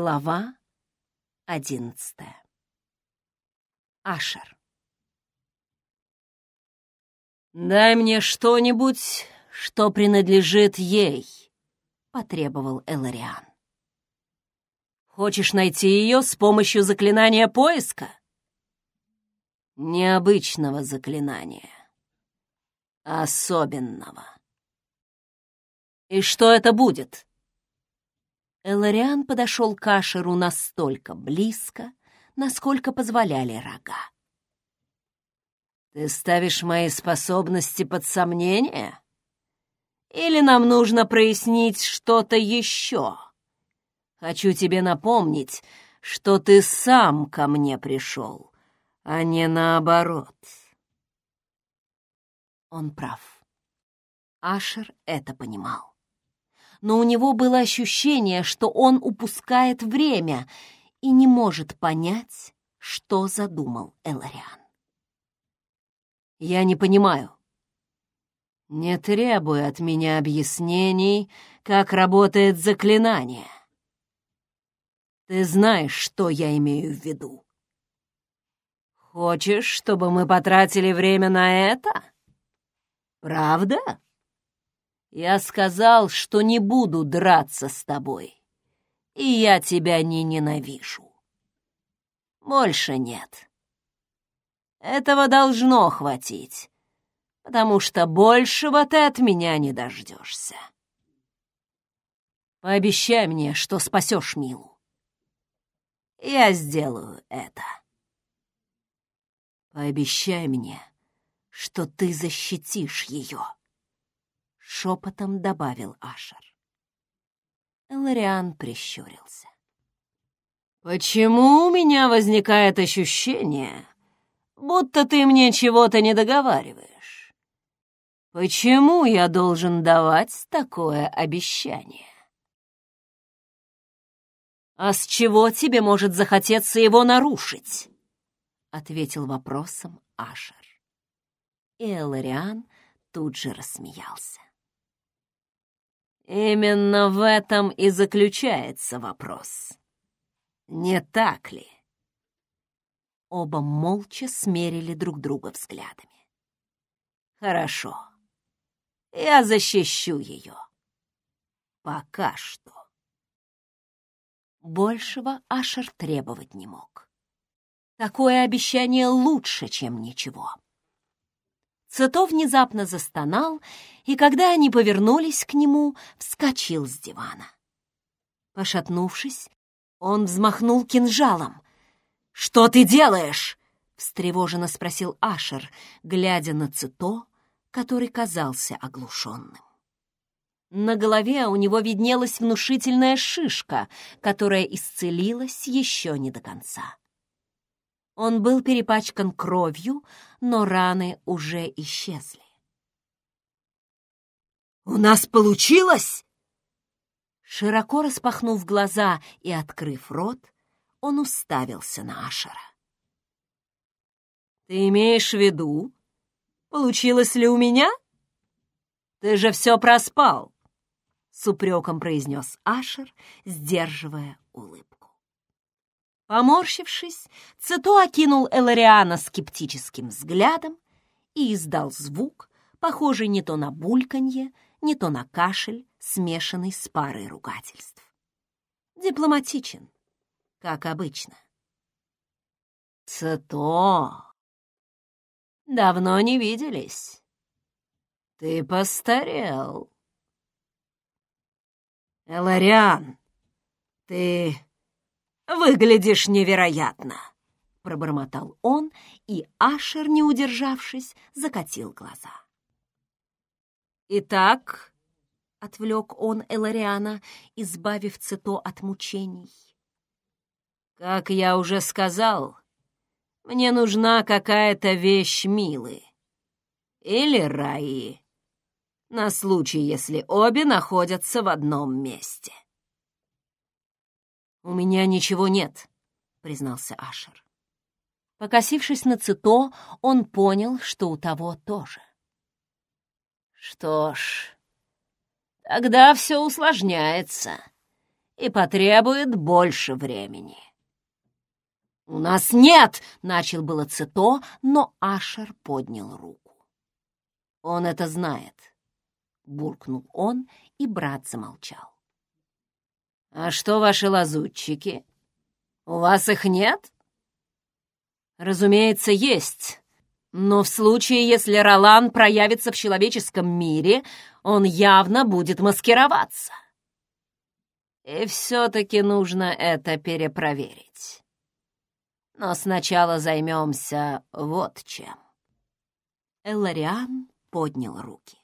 Глава одиннадцатая. Ашер. «Дай мне что-нибудь, что принадлежит ей», — потребовал Элариан. «Хочешь найти ее с помощью заклинания поиска?» «Необычного заклинания. Особенного». «И что это будет?» Элариан подошел к Ашеру настолько близко, насколько позволяли рога. «Ты ставишь мои способности под сомнение? Или нам нужно прояснить что-то еще? Хочу тебе напомнить, что ты сам ко мне пришел, а не наоборот». Он прав. Ашер это понимал но у него было ощущение, что он упускает время и не может понять, что задумал Элариан. «Я не понимаю». «Не требуй от меня объяснений, как работает заклинание. Ты знаешь, что я имею в виду. Хочешь, чтобы мы потратили время на это? Правда?» Я сказал, что не буду драться с тобой, и я тебя не ненавижу. Больше нет. Этого должно хватить, потому что большего ты от меня не дождешься. Пообещай мне, что спасешь Милу. Я сделаю это. Пообещай мне, что ты защитишь ее шепотом добавил Ашер. Элариан прищурился. «Почему у меня возникает ощущение, будто ты мне чего-то не договариваешь? Почему я должен давать такое обещание?» «А с чего тебе может захотеться его нарушить?» — ответил вопросом Ашер. И Элариан тут же рассмеялся. Именно в этом и заключается вопрос. Не так ли? Оба молча смерили друг друга взглядами. Хорошо. Я защищу ее. Пока что. Большего Ашер требовать не мог. Такое обещание лучше, чем ничего. Цито внезапно застонал, и когда они повернулись к нему, вскочил с дивана. Пошатнувшись, он взмахнул кинжалом. «Что ты делаешь?» — встревоженно спросил Ашер, глядя на Цито, который казался оглушенным. На голове у него виднелась внушительная шишка, которая исцелилась еще не до конца. Он был перепачкан кровью, но раны уже исчезли. «У нас получилось!» Широко распахнув глаза и открыв рот, он уставился на Ашера. «Ты имеешь в виду, получилось ли у меня? Ты же все проспал!» — с упреком произнес Ашер, сдерживая улыбку. Поморщившись, Цито окинул Элариана скептическим взглядом и издал звук, похожий не то на бульканье, не то на кашель, смешанный с парой ругательств. Дипломатичен, как обычно. «Цито! Давно не виделись. Ты постарел». «Элариан, ты «Выглядишь невероятно!» — пробормотал он, и Ашер, не удержавшись, закатил глаза. «Итак», — отвлек он Элариана, избавив Цито от мучений, «как я уже сказал, мне нужна какая-то вещь Милы или Раи, на случай, если обе находятся в одном месте». «У меня ничего нет», — признался Ашер. Покосившись на Цито, он понял, что у того тоже. «Что ж, тогда все усложняется. и потребует больше времени. «У нас нет!» — начал было Цито, но Ашер поднял руку. «Он это знает», — буркнул он, и брат замолчал. «А что ваши лазутчики? У вас их нет?» «Разумеется, есть. Но в случае, если Ролан проявится в человеческом мире, он явно будет маскироваться. И все-таки нужно это перепроверить. Но сначала займемся вот чем». Эллариан поднял руки.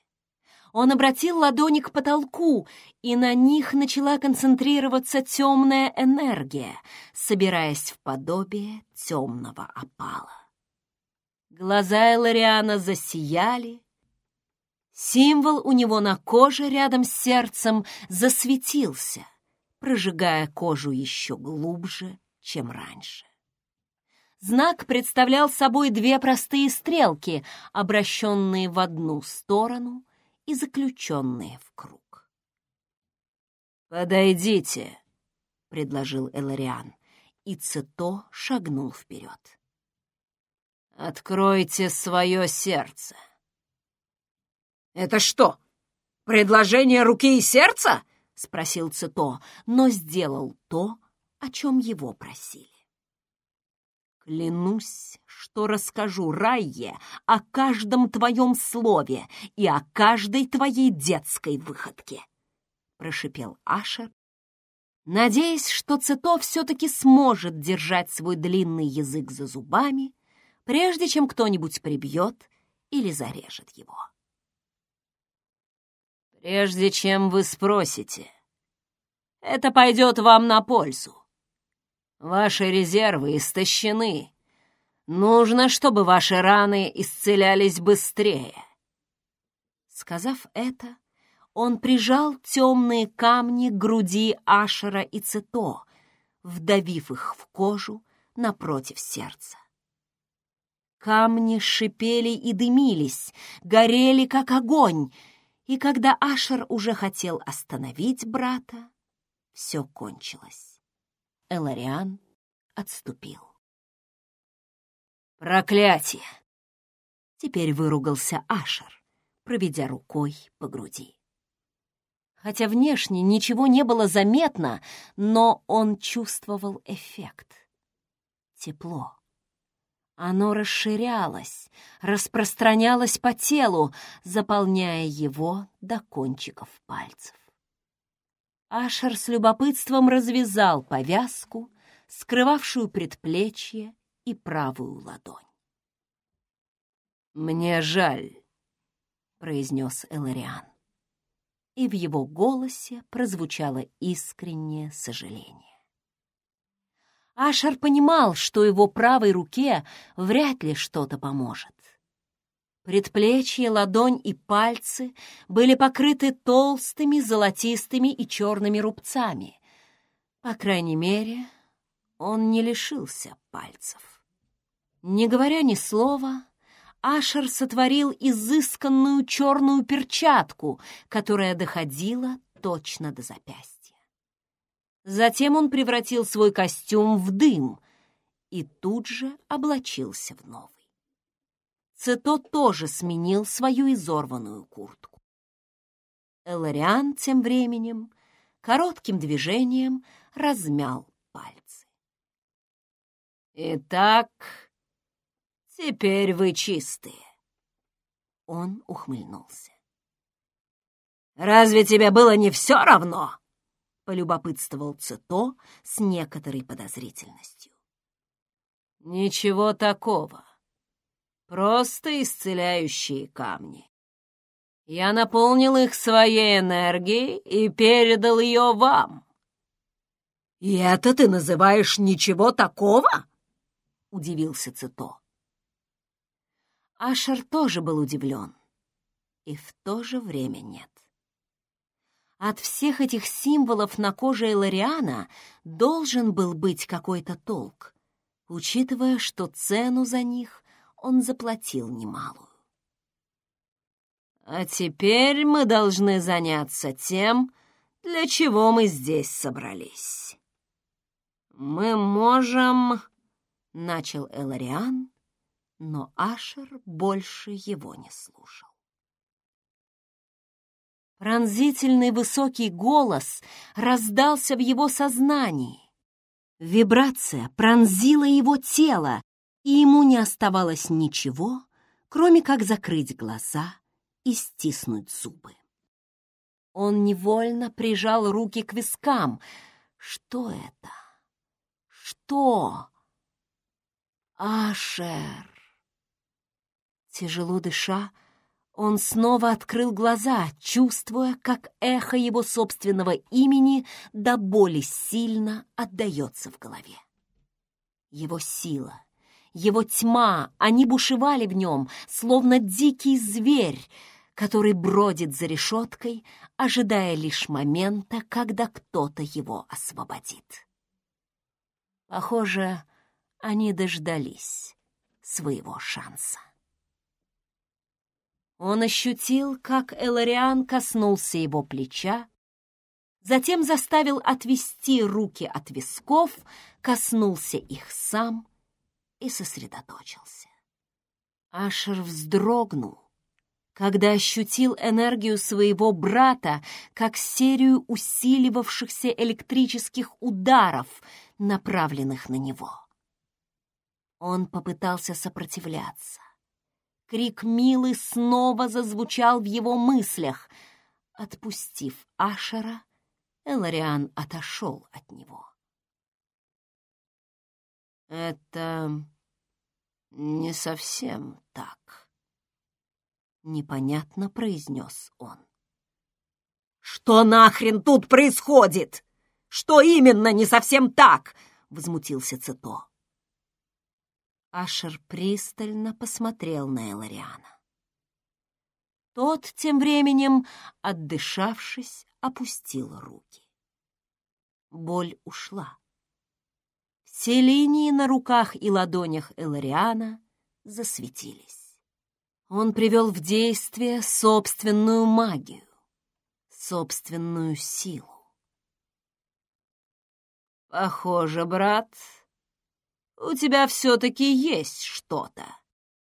Он обратил ладони к потолку, и на них начала концентрироваться темная энергия, собираясь в подобие темного опала. Глаза Элариана засияли, символ у него на коже рядом с сердцем засветился, прожигая кожу еще глубже, чем раньше. Знак представлял собой две простые стрелки, обращенные в одну сторону и заключенные в круг. «Подойдите», — предложил Элариан, и Цито шагнул вперед. «Откройте свое сердце». «Это что, предложение руки и сердца?» — спросил Цито, но сделал то, о чем его просили. Клянусь, что расскажу Райе о каждом твоем слове и о каждой твоей детской выходке, — прошипел Ашер, надеясь, что Цито все-таки сможет держать свой длинный язык за зубами, прежде чем кто-нибудь прибьет или зарежет его. «Прежде чем вы спросите, это пойдет вам на пользу. Ваши резервы истощены. Нужно, чтобы ваши раны исцелялись быстрее. Сказав это, он прижал темные камни к груди Ашера и Цито, вдавив их в кожу напротив сердца. Камни шипели и дымились, горели, как огонь, и когда Ашер уже хотел остановить брата, все кончилось. Элариан отступил. «Проклятие!» Теперь выругался Ашер, проведя рукой по груди. Хотя внешне ничего не было заметно, но он чувствовал эффект. Тепло. Оно расширялось, распространялось по телу, заполняя его до кончиков пальцев. Ашер с любопытством развязал повязку, скрывавшую предплечье и правую ладонь. «Мне жаль», — произнес Элариан. И в его голосе прозвучало искреннее сожаление. Ашер понимал, что его правой руке вряд ли что-то поможет. Предплечье, ладонь и пальцы были покрыты толстыми золотистыми и черными рубцами. По крайней мере, он не лишился пальцев. Не говоря ни слова, Ашер сотворил изысканную черную перчатку, которая доходила точно до запястья. Затем он превратил свой костюм в дым и тут же облачился в новый. Цито тоже сменил свою изорванную куртку. Элариан тем временем коротким движением размял пальцы. «Итак, теперь вы чистые!» Он ухмыльнулся. «Разве тебе было не все равно?» — полюбопытствовал Цито с некоторой подозрительностью. «Ничего такого», Просто исцеляющие камни. Я наполнил их своей энергией и передал ее вам. «И это ты называешь ничего такого?» — удивился Цито. Ашер тоже был удивлен, и в то же время нет. От всех этих символов на коже Элариана должен был быть какой-то толк, учитывая, что цену за них он заплатил немалую. «А теперь мы должны заняться тем, для чего мы здесь собрались. Мы можем... — начал Элариан, но Ашер больше его не слушал. Пронзительный высокий голос раздался в его сознании. Вибрация пронзила его тело, и ему не оставалось ничего, кроме как закрыть глаза и стиснуть зубы. Он невольно прижал руки к вискам. Что это? Что? Ашер! Тяжело дыша, он снова открыл глаза, чувствуя, как эхо его собственного имени до боли сильно отдается в голове. Его сила, его тьма, они бушевали в нем, словно дикий зверь, который бродит за решеткой, ожидая лишь момента, когда кто-то его освободит. Похоже, они дождались своего шанса. Он ощутил, как Элариан коснулся его плеча, затем заставил отвести руки от висков, коснулся их сам и сосредоточился. Ашер вздрогнул, когда ощутил энергию своего брата как серию усиливавшихся электрических ударов, направленных на него. Он попытался сопротивляться. Крик Милы снова зазвучал в его мыслях. Отпустив Ашера, Элариан отошел от него. «Это не совсем так», — непонятно произнес он. «Что нахрен тут происходит? Что именно не совсем так?» — возмутился Цито. Ашер пристально посмотрел на Элариана. Тот, тем временем, отдышавшись, опустил руки. Боль ушла. Все линии на руках и ладонях Элариана засветились. Он привел в действие собственную магию, собственную силу. «Похоже, брат, у тебя все-таки есть что-то,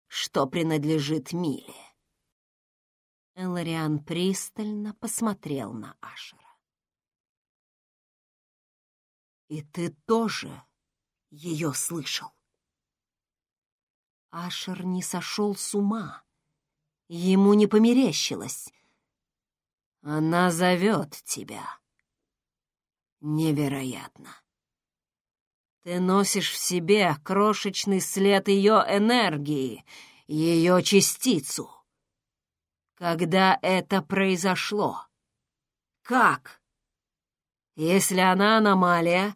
что принадлежит Миле. Элариан пристально посмотрел на Ашера. «И ты тоже ее слышал?» Ашер не сошел с ума. Ему не померещилось. «Она зовет тебя». «Невероятно!» Ты носишь в себе крошечный след ее энергии, ее частицу. Когда это произошло? Как? Если она аномалия,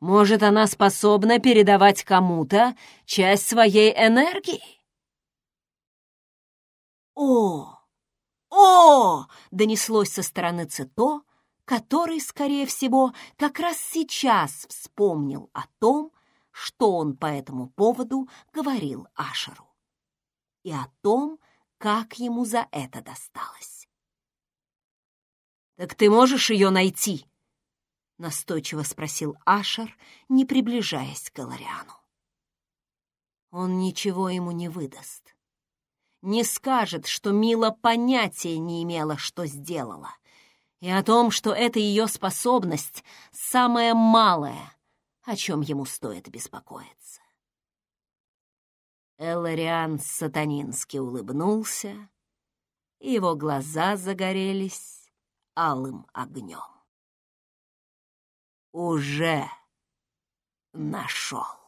может, она способна передавать кому-то часть своей энергии? «О! О!» — донеслось со стороны Цито, который, скорее всего, как раз сейчас вспомнил о том, что он по этому поводу говорил Ашеру, и о том, как ему за это досталось. «Так ты можешь ее найти?» — настойчиво спросил Ашер, не приближаясь к Галариану. Он ничего ему не выдаст. Не скажет, что Мила понятия не имела, что сделала — и о том, что эта ее способность самая малая, о чем ему стоит беспокоиться. Элариан сатанински улыбнулся, его глаза загорелись алым огнем. «Уже нашел!»